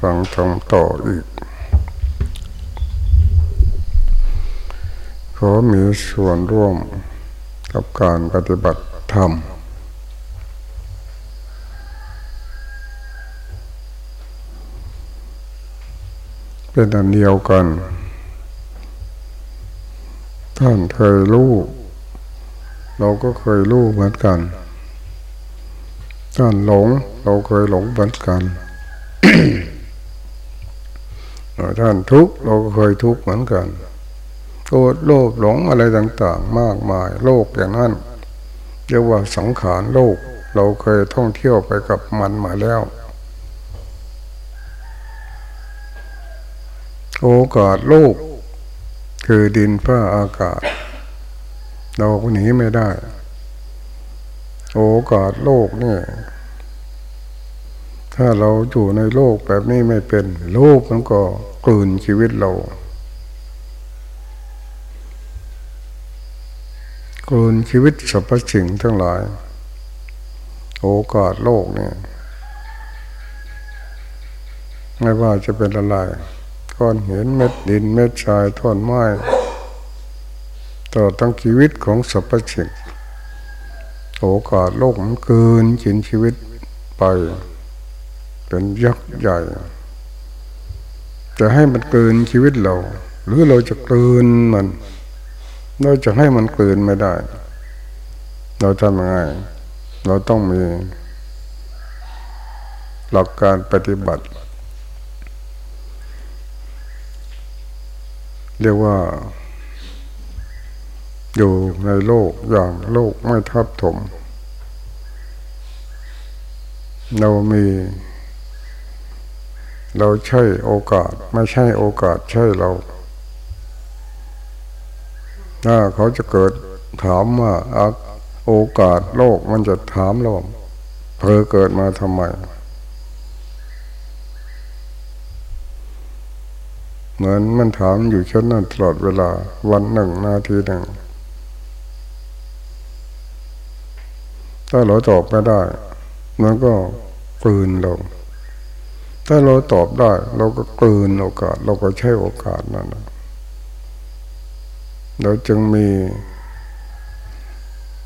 ฟังทำต่ออีก ขอมีส่วนร่วมกับการปฏิบัติธรรม เป็นอันเดียวกัน ท่านเคยรู้เราก็เคยรู้เหมือนกันท่านหลงเราเคยหลงเหมือนกัน ท่านทุกข์เราก็เคยทุกข์เหมือนกันโกรธโลภหลงอะไรต่างๆ มากมายโลกอย่างนั้นเรียกว่าสังขารโลก เราเคยท่องเที่ยวไปกับมันมาแล้ว โอกาสโลก คือดินฟ้าอากาศ เราหนีไม่ได้ โอกาสโลกเนี่ย ถ้าเราอยู่ในโลกแบบนี้ไม่เป็น โลกมันก็กลืนชีวิตเรากลืนชีวิตสรรพสิ่งทั้งหลาย โอกาสโลกเนี่ยไม่ว่าจะเป็นอะไรก้อนเห็นเม็ดดินเม็ดทรายท่อนไม้ต่อตั้งชีวิตของสรรพสิ่งโอกาสโลกมันเกินกินชีวิตไป เป็นยักษ์ใหญ่จะให้มันเกินชีวิตเรา หรือเราจะเกินมัน เราจะให้มันเกินไม่ได้ เราทำยังไงเราต้องมี หลักการปฏิบัติ เรียกว่า อยู่ในโลกอย่างโลกไม่ทับถม เรามี เราใช่โอกาส ไม่ใช่โอกาสใช่เราถ้าเขาจะเกิดถามว่าโอกาสโลกมันจะถามเราเธอเกิดมาทำไม เหมือนมันถามอยู่เช่นนั้นตลอดเวลา วันหนึ่งนาทีหนึ่ง ถ้าเราตอบไม่ได้ มันก็ปืนลง ถ้าเราตอบได้ เราก็กลืนโอกาส เราก็ใช้โอกาสนั้นเราจึงมี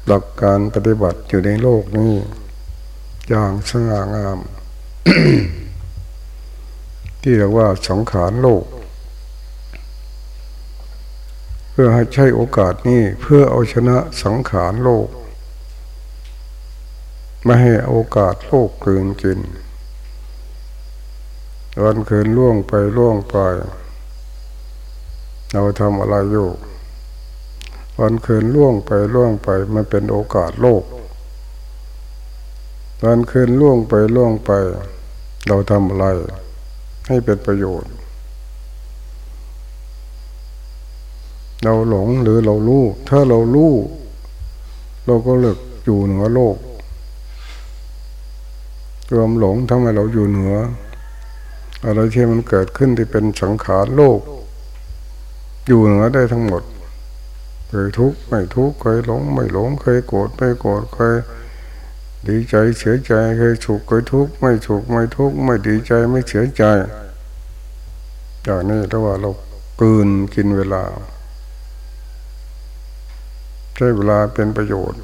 หลักการปฏิบัติอยู่ในโลกนี้ อย่างสง่างาม ที่เรียกว่าสังขารโลก เพื่อให้ใช้โอกาสนี้เพื่อเอาชนะสังขารโลก ไม่ให้โอกาสโลกเกินกิน วันคืนล่วงไปล่วงไป เราทำอะไรอยู่ วันคืนล่วงไปล่วงไป มันเป็นโอกาสโลก วันคืนล่วงไปล่วงไป เราทำอะไร ให้เป็นประโยชน์ เราหลงหรือเรารู้ ถ้าเรารู้เราก็เลิกอยู่เหนือโลกรวมหลงทำให้เราอยู่เหนือ อะไรที่มันเกิดขึ้นที่เป็นสังขารโลก อยู่เหนือได้ทั้งหมดเคยทุกข์ไม่ทุกข์เคยหลงไม่หลงเคยโกรธไม่โกรธเคยดีใจเสียใจเคยสุขเคยทุกข์ไม่สุขไม่ทุกข์ไม่ดีใจไม่เสียใจอย่างนี้ถ้าว่าเราเกืนกินเวลาใช้เวลาเป็นประโยชน์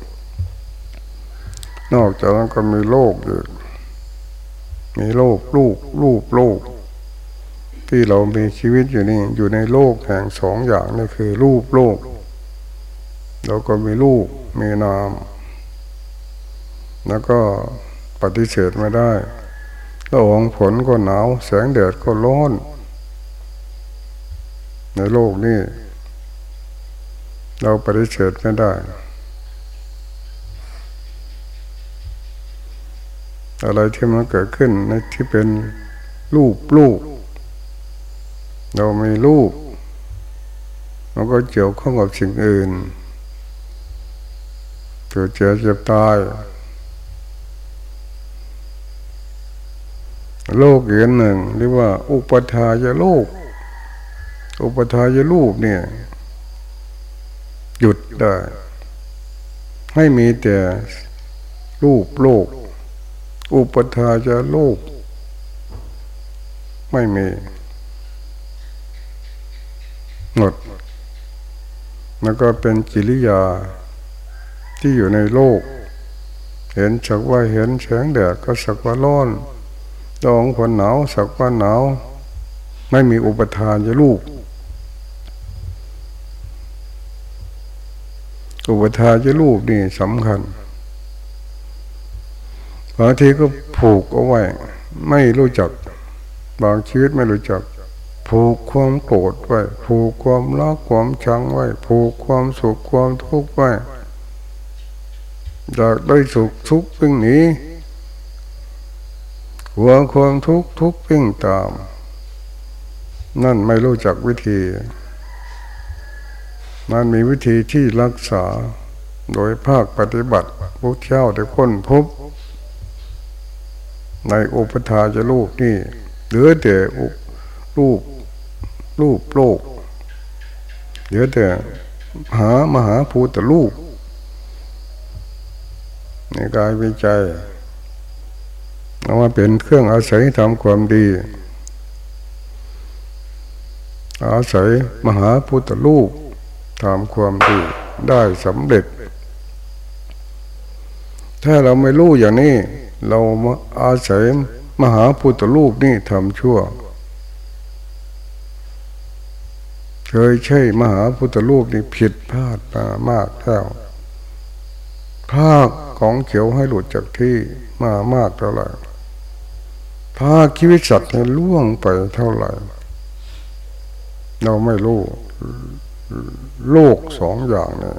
นอกจากนั้นก็มีโลกอยู่ มีโลกลูกลูกโลก ที่เรามีชีวิตอยู่นี่อยู่ในโลกแห่งสองอย่างนี่คือรูปโลก เราก็มีลูกมีนาม แล้วก็ปฏิเสธไม่ได้ละองฝนก็หนาว แสงแดดก็ร้อน ในโลกนี้ เราปฏิเสธไม่ได้ อะไรที่มันเกิดขึ้นในที่เป็นรูปรูป เรามีรูปมันก็เกี่ยวข้องกับสิ่งอื่นเกิดเจ็บเจ็บตายโลกอีกหนึ่งเรียกว่า อุปทายโลก อุปทายรูปเนี่ย หยุดได้ ให้มีแต่รูปโลก อุปทาจะโลก ไม่มี หมด แล้วก็เป็นกิริยาที่อยู่ในโลก เห็นสักว่าเห็นแสงแดดก็สักว่าร้อนดองคนหนาวสักว่าหนาว ไม่มีอุปทานจะลูก อุปทานจะลูกนี่สำคัญ บางทีก็ผูกเอาไว้ ไม่รู้จัก บางชีวิตไม่รู้จัก ผูกความโกรธไว้ ผูกความรักความชังไว้ ผูกความสุขความทุกข์ไว้อยากได้สุขทุกข์วิ่งหนีหัวความทุกข์ทุกข์วิ่งตาม นั่นไม่รู้จักวิธี มันมีวิธีที่รักษาโดยภาคปฏิบัติพระเจ้าได้ค้นพบ ในอุปทาจะลูกนี่เหลือแต่รูปรูปโลกเหลือแต่หามหาภูตลูกในกายวิจัยเอามาเป็นเครื่องอาศัยทำความดี อาศัยมหาพุทธลูกทำความดีได้สำเร็จ ถ้าเราไม่รู้อย่างนี้ เรามาอาศัยมหาพุทธลูกนี่ทำชั่ว เคยใช่มหาพุทธลูกนี่ผิดพลาดมามากแล้วภาคของเขียวให้หลุดจากที่มามากเท่าไหร่ภาคชีวิตสัตว์ให้ล่วงไปเท่าไหร่ เราไม่รู้โลกสองอย่างเนี่ย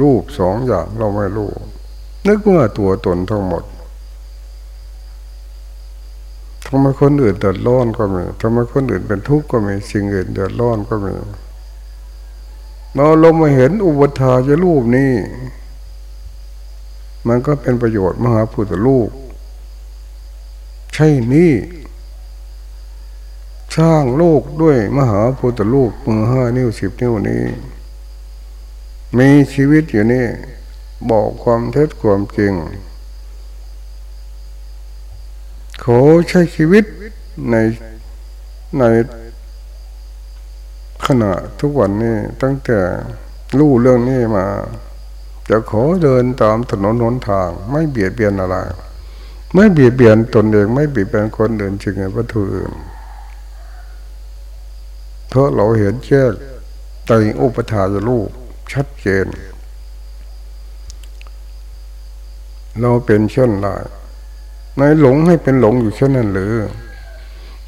รูปสองอย่างเราไม่รู้ นึกว่าตัวตนทั้งหมดทำไมคนอื่นเดือดร้อนก็มีทำไมคนอื่นเป็นทุกข์ก็มีสิ่งอื่นเดือดร้อนก็มีเราลงมาเห็นอุปทาจะรูปนี้ มันก็เป็นประโยชน์มหาพุทธรูปใช่นี่ สร้างโลกด้วยมหาพุทธรูปมือห้านิ้วสิบนิ้วนี้ มีชีวิตอยู่นี่ บอกความเท็จความจริง ขอใช้ชีวิตในในขณะทุกวันนี้ตั้งแต่รู้เรื่องนี้มา จะขอเดินตามถนนหนทาง ไม่เบียดเบียนอะไร ไม่เบียดเบียนตนเองไม่เบียดเบียนคนอื่นจริงไงวัตถุอื่นเพราะเราเห็นแจ้งใจอุปทานรูปชัดเจน เราเป็นเช่นไรในหลงให้เป็นหลงอยู่เช่นนั้นหรือ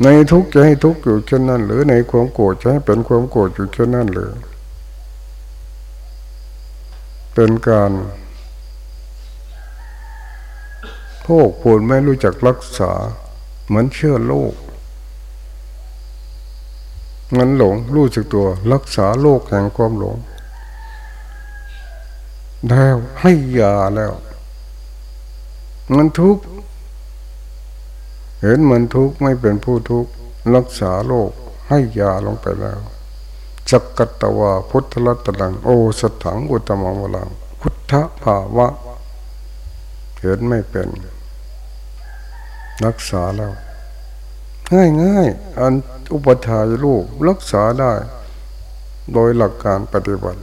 ในทุกข์จะให้ทุกข์อยู่เช่นนั้น หรือในความโกรธจะให้เป็นความโกรธอยู่เช่นนั้นหรือ เป็นการพวกพูนไม่รู้จักรักษา เหมือนเชื่อโลกงั้นหลงรู้จักตัว รักษาโลกแห่งความหลงแล้วให้ยาแล้ว งั้นทุกข์เห็นมันทุกข์ไม่เป็นผู้ทุกข์รักษาโรคให้ยาลงไปแล้วจักกตวาพุทธลัตตังโอสถังอุตมังวลังพุทธภาวะเห็นไม่เป็น รักษาแล้วง่ายง่ายอันอุปทายรูปรักษาได้ โดยหลักการปฏิบัติ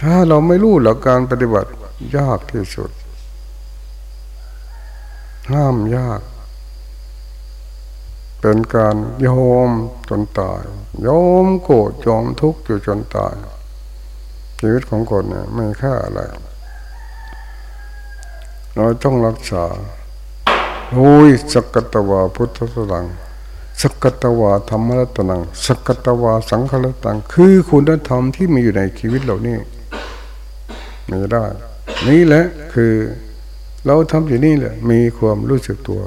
ถ้าเราไม่รู้หลักการปฏิบัติยากที่สุด ห้ามยาก เป็นการยอมจนตายยอมโกรธยอมทุกข์อยู่จนตายชีวิตของคนเนี่ยไม่ค่าอะไรเราต้องรักษาโอ้ยสกตวาพุทธสังสกตวาธรรมรัตนังสกตวาสังฆรัตนัง คือคุณธรรมที่มีอยู่ในชีวิตเรานี่ไม่ได้ นี่แหละคือ เราทำอย่นี้แหละ มีความรู้สึกตัว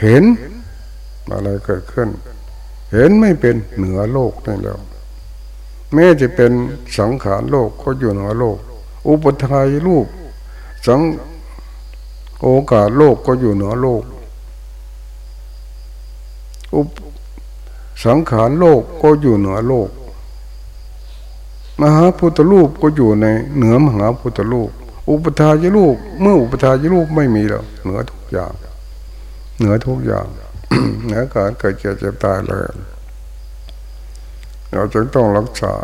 เห็นอะไรเกิดขึ้น เห็นไม่เป็นเหนือโลกนี่แล้ว แม้จะเป็นสังขารโลกก็อยู่เหนือโลก อุปทายรูป สังโอกาสโลกก็อยู่เหนือโลก อุปสังขารโลกก็อยู่เหนือโลก มหาพุทธรูปก็อยู่ในเหนือมหาพุทธรูป อุปทายรูปเมื่ออุปทายรูปไม่มีแล้ว เหนือทุกอย่าง เหนือทุกอย่างเหนือการเกิดเจ็บเจ็บตายเลยเราจึงต้องรักษา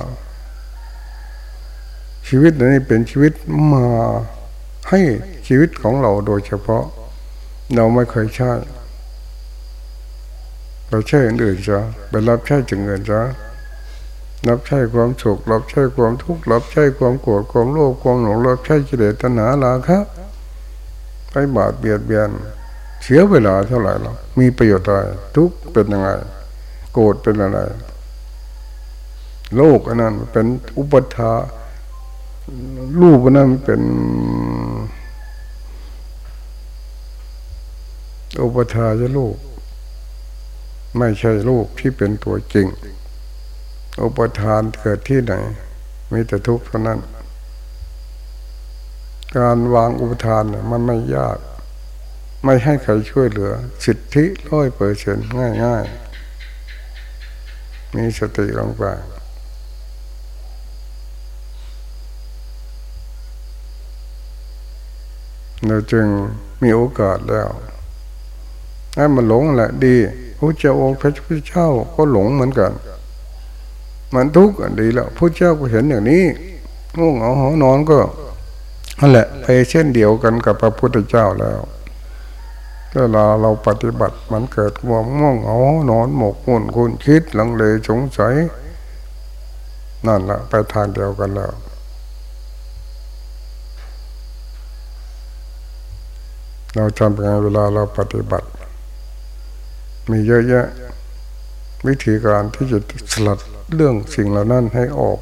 ชีวิตนี้เป็นชีวิตมาให้ชีวิตของเราโดยเฉพาะ เราไม่เคยใช้เราใช้อื่นๆซะไปรับใช้จึงเงินซะ รับใช้ความสุขรับใช้ความทุกข์รับใช้ความโกรธความโลภความหลงรับใช้กิเลสตัณหาราคะไปบาดเบียดเบียน เสียเวลาเท่าไหร่หรอมีประโยชน์อะไรทุกเป็นยังไง โกรธเป็นอะไร โลกอันนั้นเป็นอุปทารูปอันนั้นเป็น อุปทาจะลูกไม่ใช่ลูกที่เป็นตัวจริง อุปทานเกิดที่ไหนมีแต่ทุกข์เท่านั้น การวางอุปทานมันไม่ยาก ไม่ให้ใครช่วยเหลือ สิทธิร้อยเปอร์เซ็นง่ายง่ายมีสติลงไปเราจึงมีโอกาสแล้วให้มันหลงแหละดีพระเจ้าองค์พระพุทธเจ้าก็หลงเหมือนกัน มันทุกข์ดีแล้วพระเจ้าก็เห็นอย่างนี้ง่วงเหงาหอนอนก็นั่นแหละไปเช่นเดียวกันกับพระพุทธเจ้าแล้วเวลาเราปฏิบัติมันเกิดความง่วงเหงานอนหมกมุ่นคุณคิดหลังเลสงสัยนั่นแหละไปทางเดียวกันแล้วเราจำเป็นเวลาเราปฏิบัติ มีเยอะแยะ วิธีการที่จะสลัด เรื่องสิ่งเหล่านั้นให้ออก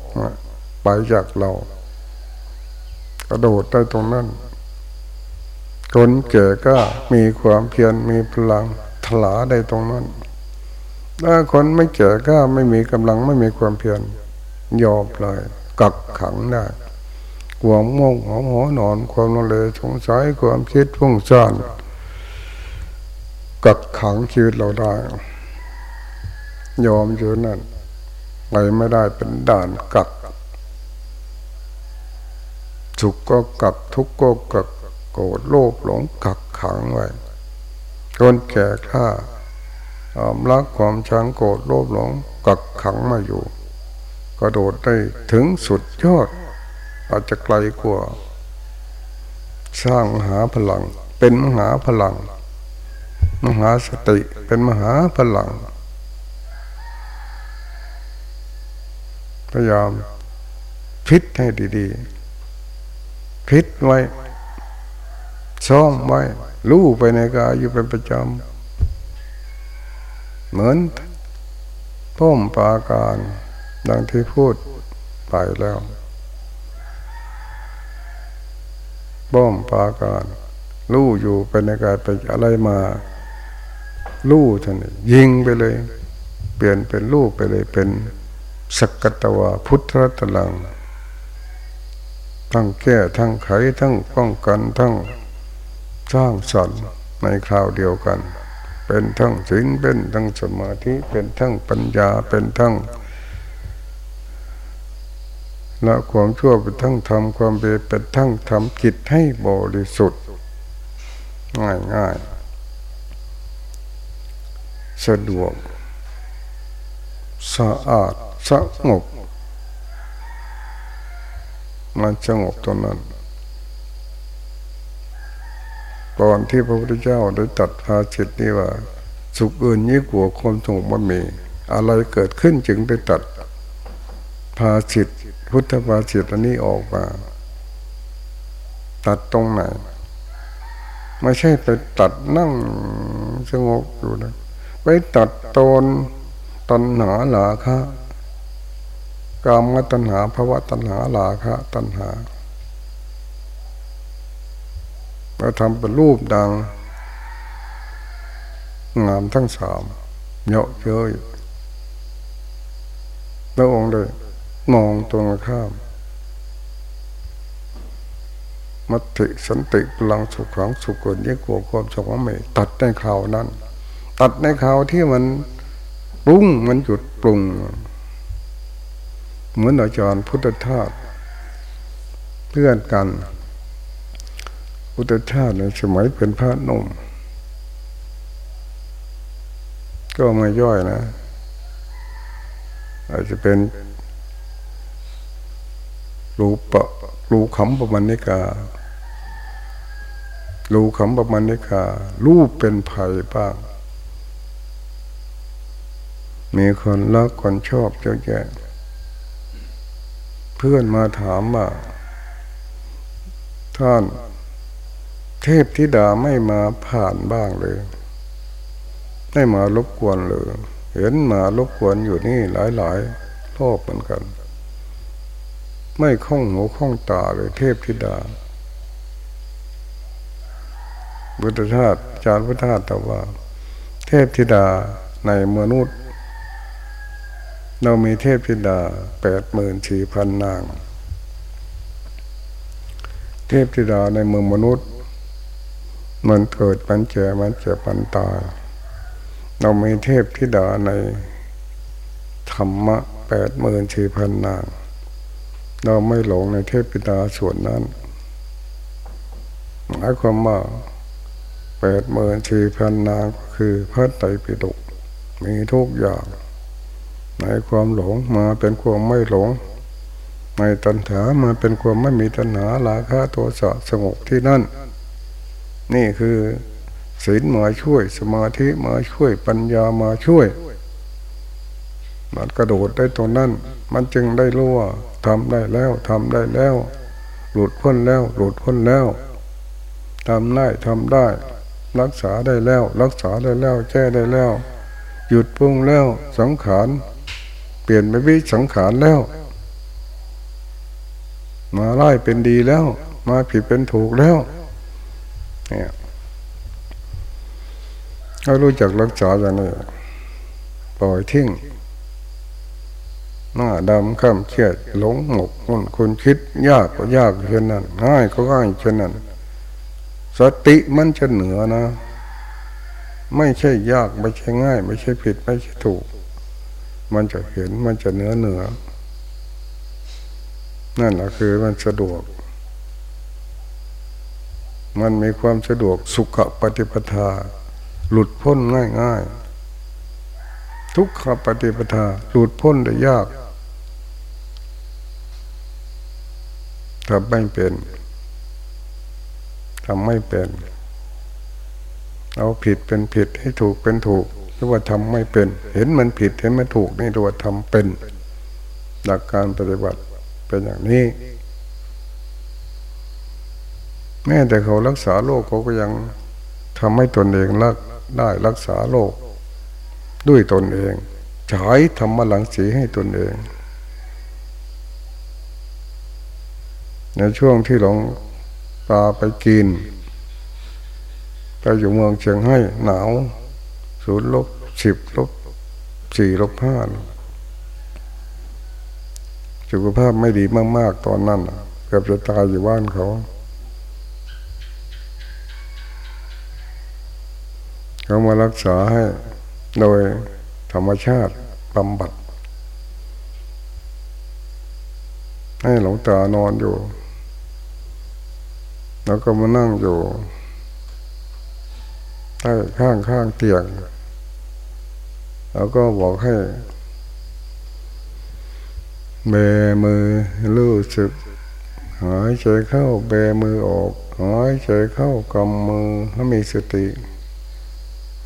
ไปจากเรา กระโดดได้ตรงนั้นคนแก่ก็มีความเพียรมีพลังถลาได้ตรงนั้นถ้าคนไม่แก่ก็ไม่มีกำลังไม่มีความเพียรยอมเลยกักขังได้ความง่วงหอหอนอน ความนเลยสงสัยความคิดฟุ้งซ่านกักขังชีวิตเราได้ ยอมอยู่นั่น ไปไม่ได้เป็นด่านกักสุขก็กักทุกข์ก็กักโกรธโลภหลงกักขังไว้คนแก่ข้าความรักความชังโกรธโลภหลงกักขังมาอยู่ กระโดดได้ถึงสุดยอด อาจจะไกลกว่า สร้างมหาพลัง เป็นมหาพลัง มหาสติเป็นมหาพลัง พยายามพิษให้ดีๆพิษไว้ซ้อมไว้รู้ไปในกายอยู่เป็นประจำเหมือนพ่มปาการ ดังที่พูดไปแล้วป้อมปาการรู้อยู่ไปในกายไปอะไรมารู้ท่านยิงไปเลย เปลี่ยนเป็นรูปไปเลยเป็น สกตวาพุทธรัตลัง ทั้งแก้ทั้งไขทั้งป้องกันทั้งสร้างสรรค์ในคราวเดียวกัน เป็นทั้งศีลเป็นทั้งสมาธิเป็นทั้งปัญญาเป็นทั้งละความชั่วเป็นทั้งทำความเบเป็นทั้งทำจิตให้บริสุทธิ์ ง่ายง่ายสะดวกสะอาด สงบ มันสงบตรงนั้นก่อนที่พระพุทธเจ้าได้ตัดภาจิตนี้ว่า สุขอื่นยิ่งกว่าความสงบมันมี อะไรเกิดขึ้นจึงได้ตัดภาจิตพุทธภาจิตอันนี้ออกมาตัดตรงไหนไม่ใช่ไปตัดนั่งสงบอยู่นะไปตัดตนตัณหาหลาคะ กามตัณหาภาวะตัณหาหลาคะตัณหาเราทำเป็นรูปดัง งามทั้งสามเยอะเย้ยแล้วองค์เลยมองตรงข้าม มัติสันติพลังสุขของสุขเกินยิ่งกว่าความสงบไม่ตัดในข่าวนั้น ตัดในข่าวที่มันปรุงมันหยุดปรุง เหมือนอาจารย์พุทธทาสเพื่อนกัน พุทธชาติในสมัยเป็นพระนุ่มก็ไม่ย่อยนะ อาจจะเป็นรูปะรูขำประมาณนิการูขำประมาณนิการูปเป็นภัยบ้าง มีคนรักคนชอบเยอะแยะ เพื่อนมาถามว่าท่านเทพธิดาไม่มาผ่านบ้างเลยไม่มารบกวนเลยเห็นมารบกวนอยู่นี่หลายๆรอบเหมือนกัน ไม่คล้องหูคล้องตาเลยเทพธิดาบุตรชาติจารย์พุทธาแต่ว่า เทพธิดาในมนุษย์ เรามีเทพธิดาแปดหมื่นสี่พันนาง เทพธิดาในเมืองมนุษย์ มันเกิดมันเจ็บมันเจ็บมันตายเรามีเทพธิดาในธรรมะแปดหมื่นสี่พันนาง เราไม่หลงในเทพธิดาส่วนนั้นหมายความว่าแปดหมื่นสี่พันนางก็คือพระไตรปิฎกมีทุกอย่าง ในความหลงมาเป็นความไม่หลง ในตัณหามาเป็นความไม่มีตัณหาลาคะโทสะสงบที่นั่น นี่คือศีลมาช่วย สมาธิมาช่วยปัญญามาช่วย มันกระโดดได้ตรงนั้น มันจึงได้รู้ว่าทำได้แล้วทำได้แล้ว หลุดพ้นแล้ว หลุดพ้นแล้วทำได้ทำได้ รักษาได้แล้ว รักษาได้แล้วแก้ได้แล้ว หยุดปุ้งแล้วสังขาร เปลี่ยนไปวิสังขารแล้ว มาไล่เป็นดีแล้ว มาผิดเป็นถูกแล้ว เนี่ยถ้ารู้จักรักษาอย่างนี้ปล่อยทิ้งหน้าดำข้ามเครียดหลงหมกคนคนคิด ยากก็ยากเช่นนั้นง่ายก็ง่ายเช่นนั้น สติมันจะเหนือนะ ไม่ใช่ยาก ไม่ใช่ง่าย ไม่ใช่ผิด ไม่ใช่ถูก มันจะเห็นมันจะเนื้อเหนือ นั่นแหละคือมันสะดวก มันมีความสะดวกสุขปฏิปทา หลุดพ้นง่ายๆทุกขปฏิปทา หลุดพ้นได้ยากทำไม่เป็นทำไม่เป็น เอาผิดเป็นผิดให้ถูกเป็นถูก รือว่าทำไม่เป็น เห็นมันผิดเห็นมันถูกนี่เรียกว่าทำเป็นหลักการปฏิบัติเป็นอย่างนี้ แม้แต่เขารักษาโรคเขาก็ยังทำให้ตนเองรักได้รักษาโรคด้วยตนเองฉายธรรมหลังสีให้ตนเอง ในช่วงที่หลงตาไปกินไปอยู่เมืองเชียงให้หนาว ศูนย์ลบสิบลบสี่ลบห้าสุขภาพไม่ดีมาก ๆ ตอนนั้นเกือบจะตายอยู่บ้านเขา เขามารักษาให้ โดยธรรมชาติบำบัด ให้หลวงตานอนอยู่ แล้วก็มานั่งอยู่ใต้ข้างข้างเตียง แล้วก็บอกให้เบมือรู้สึก หายใจเข้าเบมือออก หายใจเข้ากำมือให้มีสติ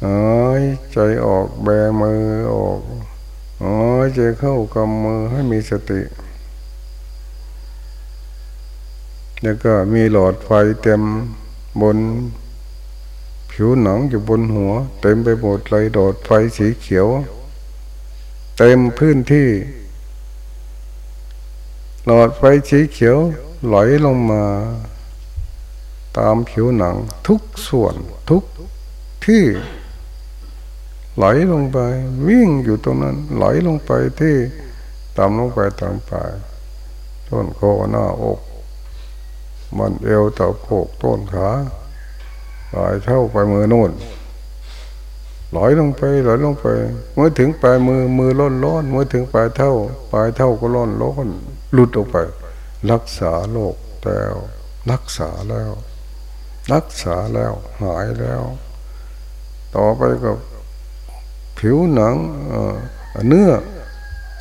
หายใจออกแบมือออก หายใจเข้ากำมือให้มีสติ แล้วก็มีหลอดไฟเต็มบน ผิวหนังอยู่บนหัว เต็มไปหมดเลยหลอดไฟสีเขียว เต็มพื้นที่ หลอดไฟสีเขียวไหลลงมา ตามผิวหนังทุกส่วนทุกที่ไหลลงไป วิ่งอยู่ตรงนั้น ไหลลงไปที่ตามลงไปตามไปต้นคอหน้าอก มันเอวตะโพกต้นขา ไหลเท่าไปมือโน่นไหลลงไปไหลลงไป เมื่อถึงปลายมือมือร้นร้นเมื่อถึงปลายเท่า ปลายเท่าก็ร้นร้นหลุดออกไป รักษาโรคแล้วรักษาแล้ว รักษาแล้ว หายแล้ว ต่อไปก็ผิวหนังเนื้อ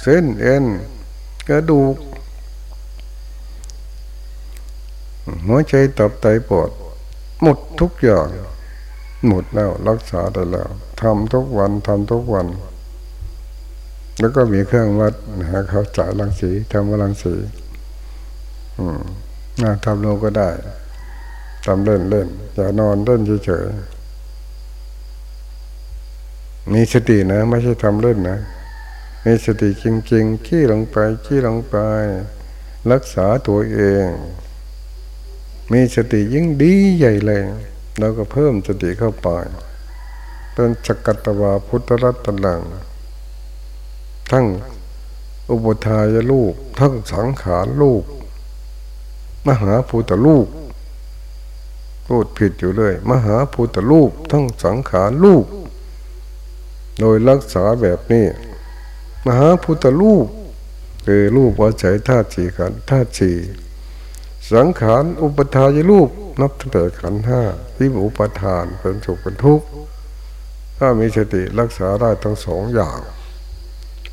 เส้นเอ็นกระดูกหัวใจตับไตปอด หมดทุกอย่าง หมดแล้วรักษาได้แล้วทำทุกวันทำทุกวัน แล้วก็มีเครื่องวัดนะเขาจ่ายรังสีทำรังสี อืมนะทำโลก็ได้ทำเล่นเล่นอย่านอนเล่นเฉยๆมีสตินะ ไม่ใช่ทำเล่นนะมีสติจริงๆขี้ลงไปขี้ลงไป รักษาตัวเอง มีสติยิ่งดีใหญ่เลยเราก็เพิ่มสติเข้าไปเป็นสกัตวาพุทธรัตนังทั้งอุปทายลูกทั้งสังขารลูกมหาภูตลูกพูดผิดอยู่เลย มหาภูตลูกทั้งสังขารลูกโดยรักษาแบบนี้ มหาพุทธลูกคือลูกอาศัยธาตุสี่ขันธาตุสี่ สังขารอุปทายรูปนับตั้งแต่ขันห้าที่อุปทานเป็นสุขเป็นทุกข์ถ้ามีสติรักษาได้ทั้งสองอย่าง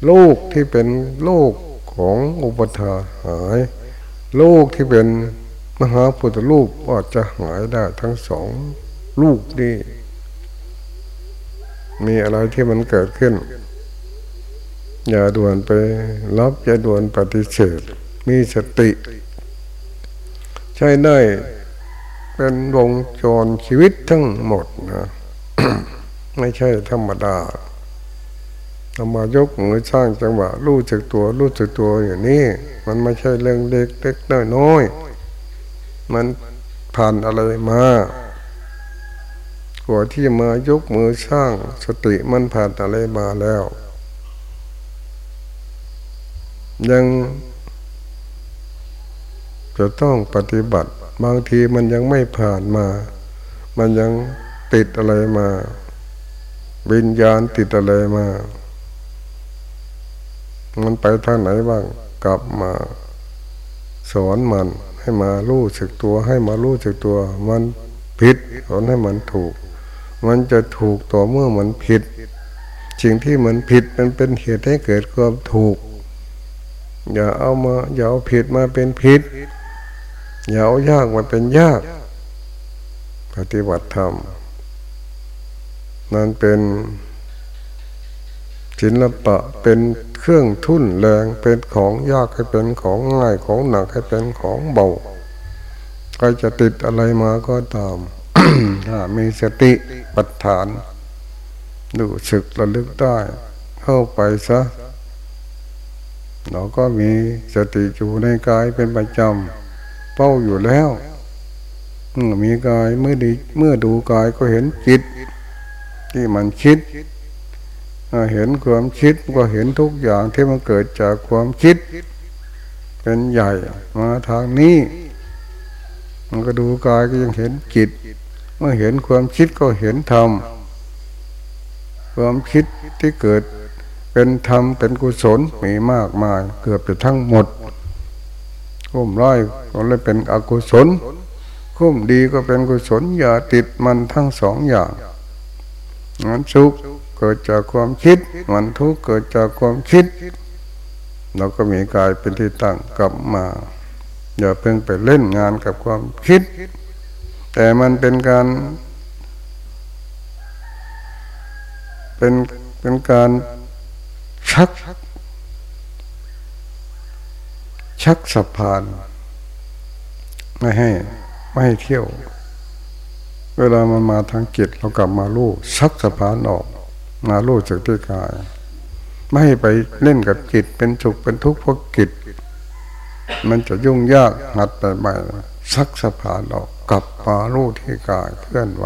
โลกที่เป็นโลกของอุปทานหาย โลกที่เป็นมหาพุทธรูปว่าจะหายได้ทั้งสองลูกนี้มีอะไรที่มันเกิดขึ้น อย่าด่วนไปรับอย่าด่วนปฏิเสธมีสติ ช้ได้เป็นวงจรชีวิตทั้งหมดนะไม่ใช่ธรรมดาเอามายกมือสร้างจังหวะรู้จักตัวรู้จักตัวอย่างนี้ มันไม่ใช่เรื่องเล็กเล็กน้อยน้อยมันผ่านอะไรมากว่าที่มายกมือสร้างสติมันผ่านอะไรมาแล้ว ยัง จะต้องปฏิบัติ บางทีมันยังไม่ผ่านมา มันยังติดอะไรมาวิญญาณติดอะไรมา มันไปทางไหนบ้าง กลับมา สอนมันให้มารู้สึกตัวให้มารู้สึกตัว มันผิดสอนให้มันถูก มันจะถูกต่อเมื่อมันผิดสิ่งที่มันผิดมันเป็นเหตุให้เกิดความถูก อย่าเอามาอย่าเอาผิดมาเป็นผิด อย่าเอายากมาเป็นยาก ปฏิบัติธรรมนั่นเป็นศิลปะเป็นเครื่องทุ่นแรงเป็นของยากให้เป็นของง่ายของหนักให้เป็นของเบาใครจะติดอะไรมาก็ตามถ้ามีสติปัฏฐาน ดูสึกระลึกได้ เข้าไปซะเราก็มีสติอยู่ในกายเป็นประจำ เป้าอยู่แล้วมีกายเมื่อดีเมื่อดูกายก็เห็นจิต ที่มันคิดเห็นความคิดก็เห็นทุกอย่างที่มันเกิดจากความคิด เป็นใหญ่มาทางนี้ มันก็ดูกายก็ยังเห็นจิต เมื่อเห็นความคิดก็เห็นธรรมความคิดที่เกิดเป็นธรรมเป็นกุศลมีมากมายเกือบจะทั้งหมด คุ้มร้อยก็เลยเป็นอกุศล คุ้มดีก็เป็นกุศลอย่าติดมันทั้งสองอย่างมันสุขเกิดจากความคิด มันทุกข์เกิดจากความคิด เราก็มีกายเป็นที่ตั้งกลับมา อย่าเพิ่งไปเล่นงานกับความคิด แต่มันเป็นการ เป็นเป็นการชัก ชักสะพาน ไม่ให้ไม่ให้เที่ยว เวลามันมาทางจิตเรากลับมาลู่ชักสะพานออก มาลู่จากที่กาย ไม่ให้ไปเล่นกับจิตเป็นสุขเป็นทุกข์เพราะจิตมันจะยุ่งยากหัดไปใหม่ชักสะพานออกกลับมาลู่ที่กายเคลื่อนไหว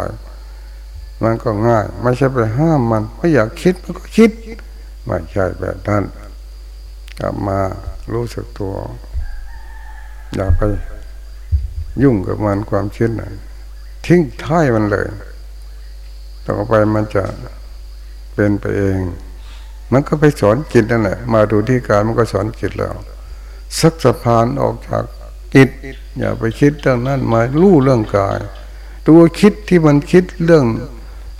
มันก็ง่าย ไม่ใช่ไปห้ามมันไม่อยากคิดมันก็คิดไม่ใช่แบบนั้นกลับมา รู้สึกตัว อย่าไปยุ่งกับมันความคิดนะทิ้งท้ายมันเลย ต่อไปมันจะเป็นไปเอง มันก็ไปสอนจิตนั่นแหละ มาดูที่การมันก็สอนจิตแล้ว สักสะพานออกจากจิต อย่าไปคิดเรื่องนั้นมาลู่เรื่องกาย ตัวคิดที่มันคิดเรื่อง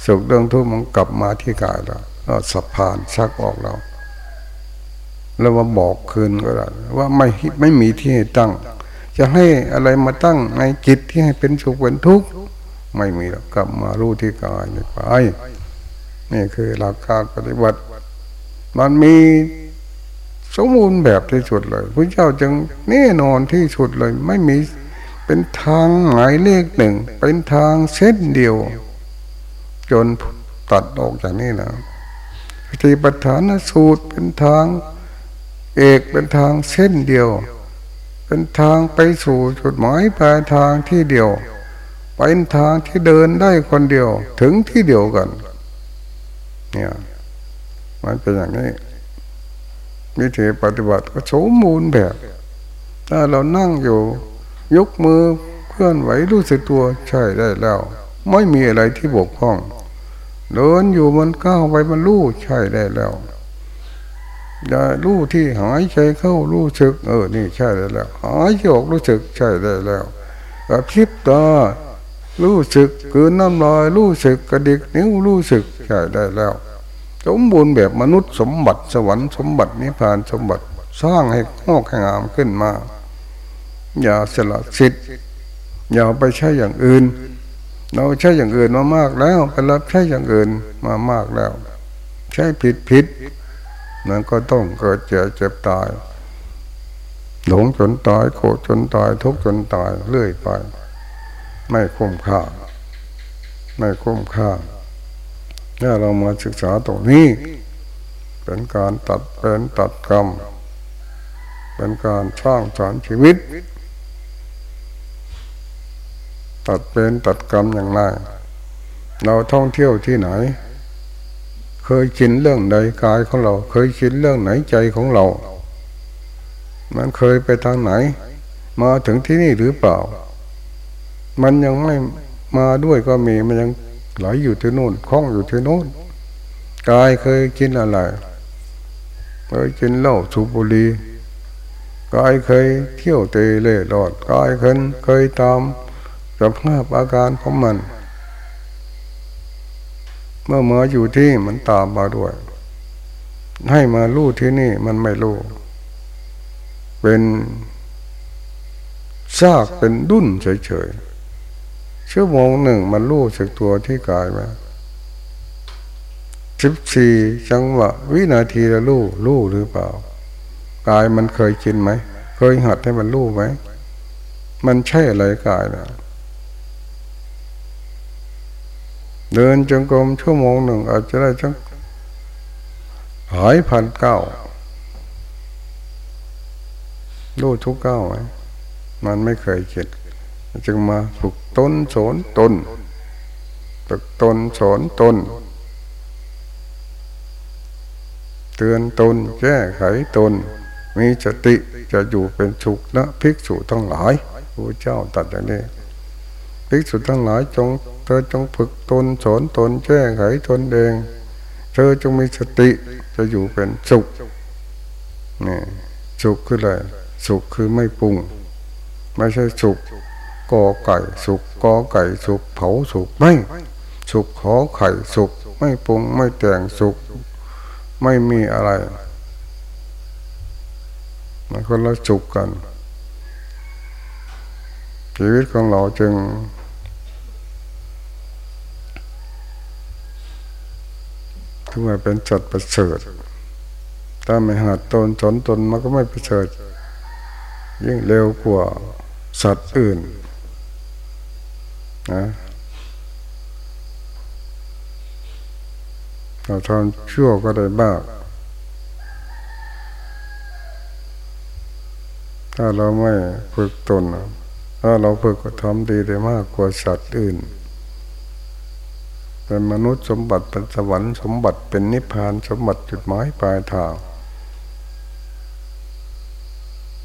สุขเรื่องทุกข์มันกลับมาที่กายแล้วสะพานชักออกเรา แล้วมาบอกคืนก็ได้ว่าไม่ไม่มีที่ให้ตั้ง จะให้อะไรมาตั้งในจิตที่ให้เป็นสุขเป็นทุกข์ไม่มีแล้วกลับมารู้ที่กายไปนี่คือหลักการปฏิบัติ มันมีสมบูรณ์แบบที่สุดเลยพระเจ้าจึงแน่นอนที่สุดเลย ไม่มีเป็นทางหมายเลขหนึ่ง เป็นทางเส้นเดียว จนตัดออกจากนี่นะปฏิปทานสูตรเป็นทาง เอกเป็นทางเส้นเดียว เป็นทางไปสู่จุดหมายปลายทางที่เดียว เป็นทางที่เดินได้คนเดียว ถึงที่เดียวกัน เนี่ยมันเป็นอย่างนี้วิธีปฏิบัติก็สมบูรณ์แบบ ถ้าเรานั่งอยู่ ยกมือเคลื่อนไหวรู้สึกตัวใช่ได้แล้ว ไม่มีอะไรที่บกพร่อง เดินอยู่มันก้าวไปมันรู้ใช่ได้แล้ว อย่ารู้ที่หายใจเข้ารู้สึก เออ นี่ใช่ได้แล้วหายใจออกรู้สึกใช่ได้แล้วกระพริบตารู้สึกกืนน้ำลายรู้สึกกระดิกนิ้วรู้สึกใช่ได้แล้ว สมบูรณ์แบบมนุษย์สมบัติสวรรค์สมบัตินิพพานสมบัติสร้างให้งอกให้งามขึ้นมา อย่าสละสิทธิ์อย่าไปใช้อย่างอื่น เราใช้อย่างอื่นมามากแล้วไปรับใช้อย่างอื่นมามากแล้ว ใช้ผิดผิด มันก็ต้องเกิดเจ็บเจ็บตาย หลงจนตายโกรธจนตาย ทุกข์จนตายเรื่อยไป ไม่คุ้มค่า ไม่คุ้มค่าถ้าเรามาศึกษาตรงนี้ เป็นการตัดเป็นตัดกรรม เป็นการสร้างสารชีวิต ตัดเป็นตัดกรรมอย่างไรเราท่องเที่ยวที่ไหน เคยชินเรื่องใดกายของเรา เคยชินเรื่องไหนใจของเรา มันเคยไปทางไหน มาถึงที่นี่หรือเปล่า มันยังไม่มาด้วยก็มีมันยังไหลอยู่ที่โน่นคล้องอยู่ที่โน่นกายเคยกินอะไรเคยกินเหล้าสูบบุหรี่กายเคยเที่ยวเตะเล่ร่อนกายเคยเคยตามสภาพอาการของมัน เมื่อมาอยู่ที่มันตามมาด้วย ให้มาลู่ที่นี่มันไม่ลู่เป็นซากเป็นดุนเฉยๆชั่วโมงหนึ่งมันลู่สึกตัวที่กายมาสิบสี่จังหวะวินาทีละลู่ลู่หรือเปล่ากายมันเคยกินไหม เคยหัดให้มันลู่ไหม มันใช่อะไรกายนะ เดินจงกรมชั่วโมงหนึ่ง อาจจะได้จังหายพันเก้ารู้ทุกเก้าไหมมันไม่เคยคิดจึงมาฝึกตนสอนตนฝึกตนสอนตน เตือนตนแก้ไขตน มีสติจะอยู่เป็นสุขและภิกษุทั้งหลายพระเจ้าตัดอย่างนี้ ภิกษุทั้งหลายจง เธอจงฝึกตนสอนตนแก้ไขตนเอง เธอจงมีสติจะอยู่เป็นสุขนี่สุขคืออะไรสุขคือไม่ปรุง ไม่ใช่สุขกอไก่สุขกอไก่สุขเผาสุขไม่สุขขอไข่สุขไม่ปรุงไม่แต่งสุขไม่มีอะไรมันคนละสุขกันชีวิตของเราจึง ถือว่าเป็นจัดประเสริฐถ้าไม่หัดตนสนตนมันก็ไม่ประเสริฐยิ่งเร็วกว่าสัตว์อื่นนะเราทำชั่วก็ได้บ้างถ้าเราไม่ฝึกตนถ้าเราฝึกก็ทำดีได้มากกว่าสัตว์อื่น เป็นมนุษย์สมบัติเป็นสวรรค์สมบัติเป็นนิพพานสมบัติจุดหมายปลายทาง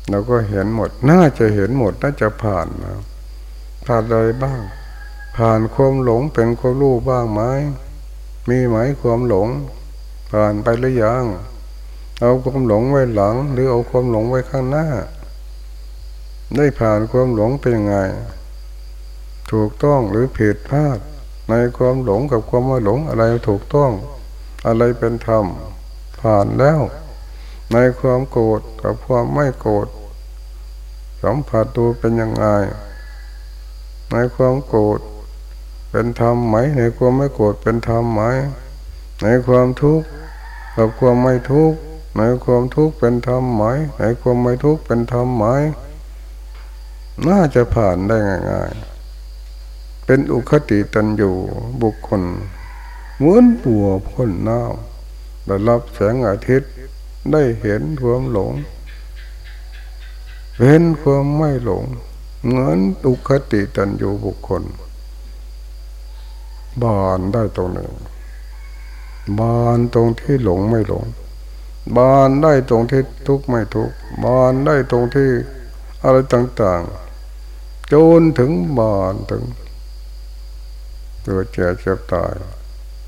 เราก็เห็นหมด น่าจะเห็นหมด น่าจะผ่านนะผ่านอะไรบ้าง ผ่านความหลงเป็นความรู้บ้างไหมมีไหมความหลง ผ่านไปหรือยังเอาความหลงไว้หลัง หรือเอาความหลงไว้ข้างหน้า ได้ผ่านความหลงเป็นยังไง ถูกต้องหรือผิดพลาด ในความหลงกับความไม่หลงอะไรถูกต้อง อะไรเป็นธรรม ผ่านแล้ว ในความโกรธกับความไม่โกรธสัมผัสดูเป็นยังไงในความโกรธเป็นธรรมไหม ในความไม่โกรธเป็นธรรมไหม ในความทุกข์กับความไม่ทุกข์ในความทุกข์เป็นธรรมไหมในความไม่ทุกข์เป็นธรรมไหมน่าจะผ่านได้ง่าย ๆ เป็นอุคติตันอยู่บุคคลเหมือนปัวพ้นน้ำได้รับแสงอาทิตย์ได้เห็นความหลงเห็นความไม่หลง เหมือนอุคติตันอยู่บุคคล บานได้ตรงหนึ่ง บานตรงที่หลงไม่หลง บานได้ตรงที่ทุกข์ไม่ทุกข์บานได้ตรงที่อะไรต่าง ๆ จนถึงบานถึง เกิดเจ็บเจ็บตาย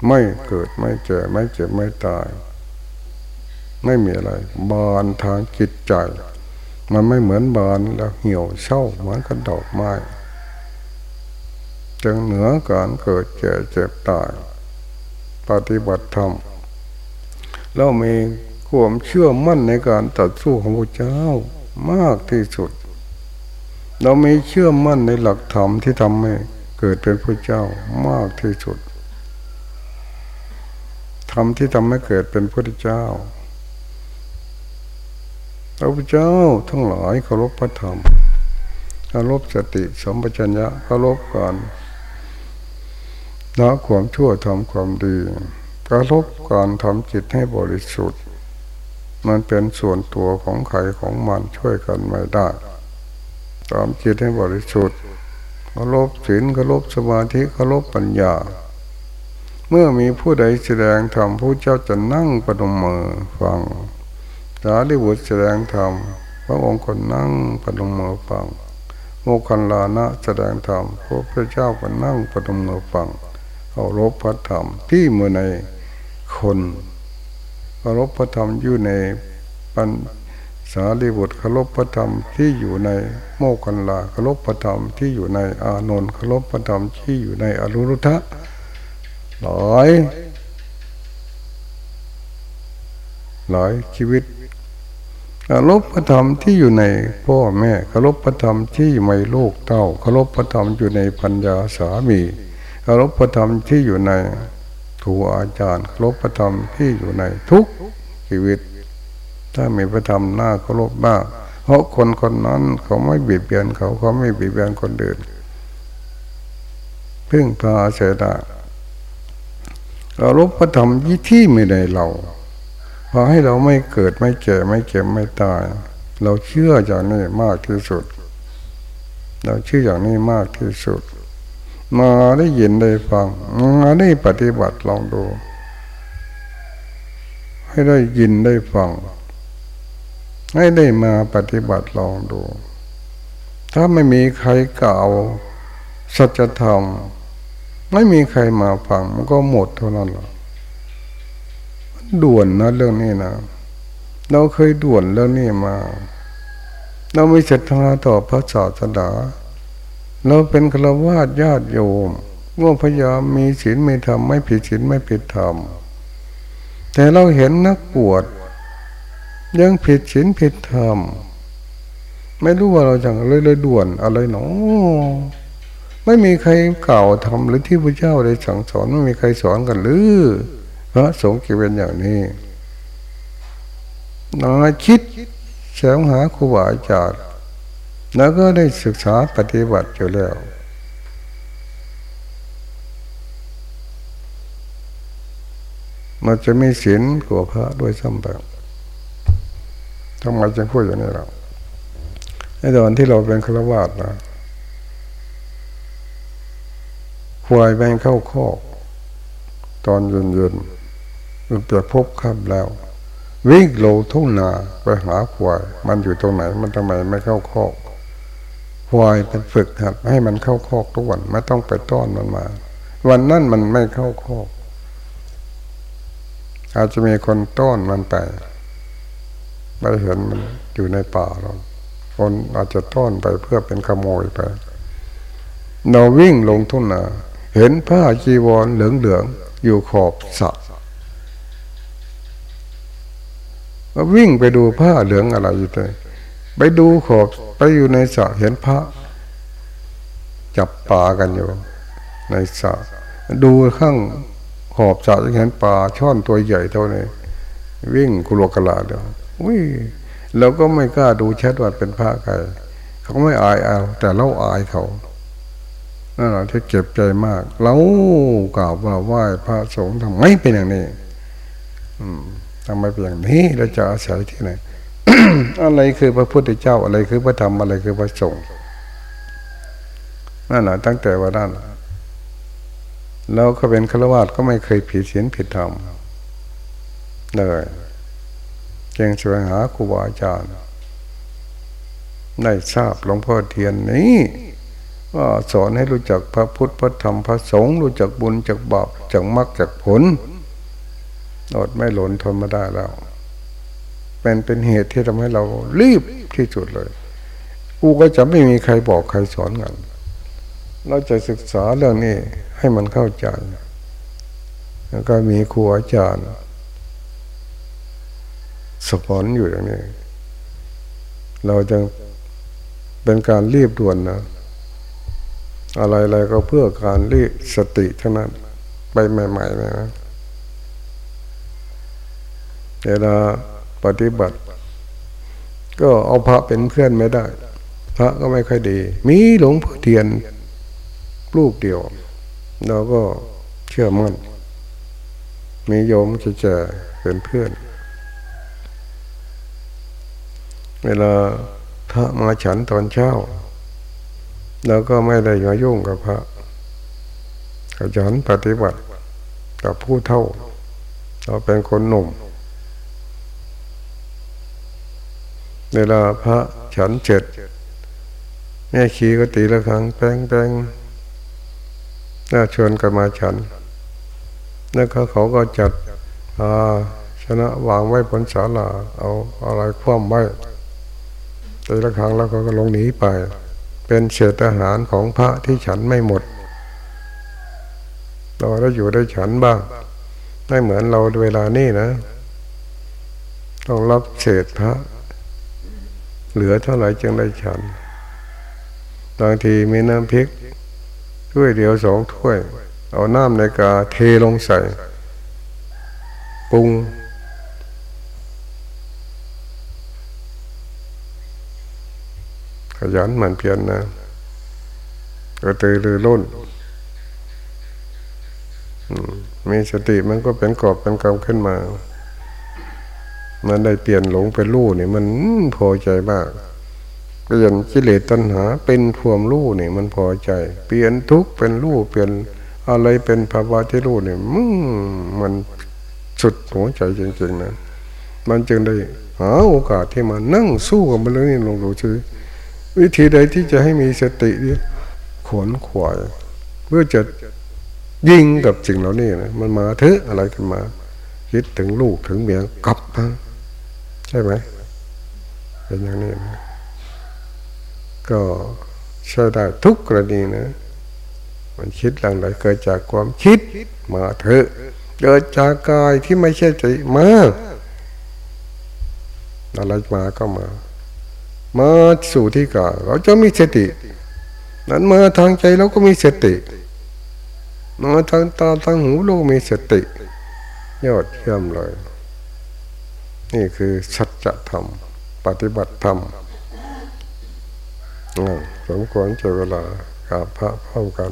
ไม่เกิดไม่เจ็บไม่เจ็บไม่ตาย ไม่มีอะไร บานทางจิตใจ มันไม่เหมือนบานแล้วเหี่ยวเศร้าเหมือนกับดอกไม้จึงเหนือการเกิดเจ็บเจ็บตาย ปฏิบัติธรรมเรามีความเชื่อมั่นในการตัดสู้ของพระเจ้ามากที่สุด เรามีเชื่อมั่นในหลักธรรมที่ทำให้ เกิดเป็นพระเจ้ามากที่สุดธรรมที่ทำให้เกิดเป็นพระเจ้าพระพุทธเจ้าทั้งหลายเคารพพระธรรมเคารพสติสมปชัญญะเคารพการละความชั่วทำความดีเคารพการทำจิตให้บริสุทธิ์ มันเป็นส่วนตัวของใครของมันช่วยกันไม่ได้ทำจิตให้บริสุทธิ์ เคารพศีลเคารพสมาธิเคารพปัญญา เมื่อมีผู้ใดแสดงธรรมผู้เจ้าจะนั่งประนมมือฟังสารีบุตรแสดงธรรมพระองค์คนนั่งประนมมือฟัง โมคันลานะแสดงธรรมพระพุทธเจ้าก็นั่งประนมมือฟังเอารบพระธรรมที่เมื่อในคนเคารพพระธรรมอยู่ในปัญ สารีบุตรคารพระธรรมที่อยู่ในโมกันลาคารพระธรรมที่อยู่ในอานนท์คารพระธรรมที่อยู่ในอรุรุทะหลายหลายชีวิตคารพพระธรรมที่อยู่ในพ่อแม่คารพพระธรรมที่ไม่ลูกเต้าคารพพระธรรมอยู่ในปัญญาสามีคารพพระธรรมที่อยู่ในครูอาจารย์คารพพระธรรมที่อยู่ในทุกชีวิต ถ้ามีพระธรรมหน้าเคารพมากเพราะคนคนนั้นเขาไม่บีบเบียนเขาเขาไม่บีบเบียนคนอื่นพึ่งพาเสดาเรารบพระธรรมยี่ที่ไม่ได้เราพอให้เราไม่เกิดไม่แก่ไม่เก็บไม่ตาย เราเชื่ออย่างนี้มากที่สุด เราเชื่ออย่างนี้มากที่สุด มาได้ยินได้ฟังมาได้ปฏิบัติลองดู ให้ได้ยินได้ฟัง ให้ได้มาปฏิบัติลองดู ถ้าไม่มีใครกล่าวสัจธรรม ไม่มีใครมาฟังมันก็หมดเท่านั้นหรอด่วนนะเรื่องนี้นะเราเคยด่วนเรื่องนี้มา เราไม่ศรัทธาต่อพระศาสนาเราเป็นฆราวาสญาติโยมว่าพยายามมีศีลไม่ทำไม่ผิดศีลไม่ผิดธรรมแต่เราเห็นนักปวด ยังผิดศีลผิดธรรมไม่รู้ว่าเราจะเลยเลยด่วนอะไรหนอไม่มีใครกล่าวทำหรือที่พระเจ้าได้สั่งสอนไม่มีใครสอนกันหรือพระสงฆ์จะเป็นอย่างนี้นอคิดแสวงหาครูบาอาจารย์แล้วก็ได้ศึกษาปฏิบัติอยู่แล้วมันจะมีศีลกว่าพระด้วยซ้ำไป ทำไมจึงพูดอย่างนี้เราในตอนที่เราเป็นฆราวาสนะควายแม่งเข้าคอก ตอนเย็นๆมันเปียกพบค่ำแล้ว วิ่งโลทุ่งนาไปหาควาย มันอยู่ตรงไหน มันทำไมไม่เข้าคอก ควายเป็นฝึกหัดให้มันเข้าคอกทุกวันไม่ต้องไปต้อนมันมา วันนั้นมันไม่เข้าคอก อาจจะมีคนต้อนมันไป ไม่เห็นมันอยู่ในป่าเราคนอาจจะต้อนไปเพื่อเป็นขโมยไป เราวิ่งลงทุ่งนา เห็นผ้าจีวรเหลืองๆอยู่ขอบสระก็วิ่งไปดูผ้าเหลืองอะไรอยู่เลยไปดูขอบไปอยู่ในสระเห็นพระ จับปลากันอยู่ ในสระดูข้างขอบสระจะเห็นปลาช่อนตัวใหญ่เท่านี้วิ่งกุลกลาเดียว อุ้ยเราก็ไม่กล้าดูชัดว่าเป็นพระใครเขาไม่อายเอา แต่เราอายเขานั่นแหละที่เก็บใจมาก เรากล่าวว่าไหว้พระสงฆ์ทำไมเป็นอย่างนี้ทำไมเป็นอย่างนี้เราจะอาศัยที่ไหนอะไรคือพระพุทธเจ้าอะไรคือพระธรรมอะไรคือพระสงฆ์นั่นแหละตั้งแต่ว่านั้นเราก็เป็นฆราวาสก็ไม่เคยผิดศีลผิดธรรมเลย เก่งชวยหาครูบาอาจารย์ได้ทราบหลวงพ่อเทียนนี้ว่าสอนให้รู้จักพระพุทธพระธรรมพระสงฆ์รู้จักบุญจักบาปจักมรรคจักผลอดไม่หล่นทนมาได้แล้วเป็นเป็นเหตุที่ทำให้เรารีบที่สุดเลย กูก็จะไม่มีใครบอกใครสอนกันเราจะศึกษาเรื่องนี้ให้มันเข้าใจ แล้วก็มีครูอาจารย์ สอนอยู่อย่างนี้ เราจะเป็นการรีบด่วนนะ อะไรๆก็เพื่อการรีบสติเท่านั้น ไปใหม่ๆนะเวลาปฏิบัติ ก็เอาพระเป็นเพื่อนไม่ได้ พระก็ไม่ค่อยดี มีหลวงพ่อเทียนรูปเดียว เราก็เชื่อมั่น มีโยมจะเจอเป็นเพื่อน เวลาพระมาฉันตอนเช้าเราก็ไม่ได้มายุ่งกับพระขยันปฏิบัติกับผู้เท่า เราเป็นคนหนุ่ม เวลาพระฉันเจ็ดแม่ขีก็ตีละครั้งแป้งแป้งน่าชวนกันมาฉัน แล้วเขาเขาก็จัดอาชนะวางไว้บนศาลา เอาอะไรคว่ำไว้ ตีละครั้งแล้วก็ลงหนีไป เป็นเศษอาหารของพระที่ฉันไม่หมดเราได้อยู่ได้ฉันบ้างไม่เหมือนเราเวลานี้นะ ต้องรับเศษพระ เหลือเท่าไหร่จึงได้ฉันบางทีมีน้ำพริกถ้วยเดียวสองถ้วย เอาน้ำในกาเทลงใส่ปรุง ยันหมั่นเพียรนนะกระตือรือร้นมีสติมันก็เป็นกรอบเป็นกำขึ้นมา มันได้เปลี่ยนหลงเป็นรู้นี่มันพอใจมากเปลี่ยนกิเลสตัณหาเป็นพวมรู้นี่มันพอใจ เปลี่ยนทุกเป็นรู้เปลี่ยนอะไรเป็นภาวะที่รู้นี่มึงมันสุดหัวใจจริงๆนะมันจึงได้หาโอกาสที่มานั่งสู้กับมันเรื่องนี้ลงดูชื่อ วิธีใดที่จะให้มีสติขวนขวายเพื่อจะยิงกับสิ่งเหล่านี้นะมันมาเถอะอะไรกันมา คิดถึงลูกถึงเมียกลับนะใช่ไหมเป็นอย่างนี้นะก็ใช้ได้ทุกกรณีนะ มันคิดหลังไหนเกิดจากความคิดมาเถอะเกิดจากกายที่ไม่ใช่ใจมาอะไรมาก็มา มาสู่ที่กายเราจะมีสติ นั้นมาทางใจเราก็มีสติมาทางตาทางหูเราก็มีสติ ยอดเยี่ยมเลย นี่คือสัจธรรม ปฏิบัติธรรมสมควรจะเวลากับพระพร้อมกัน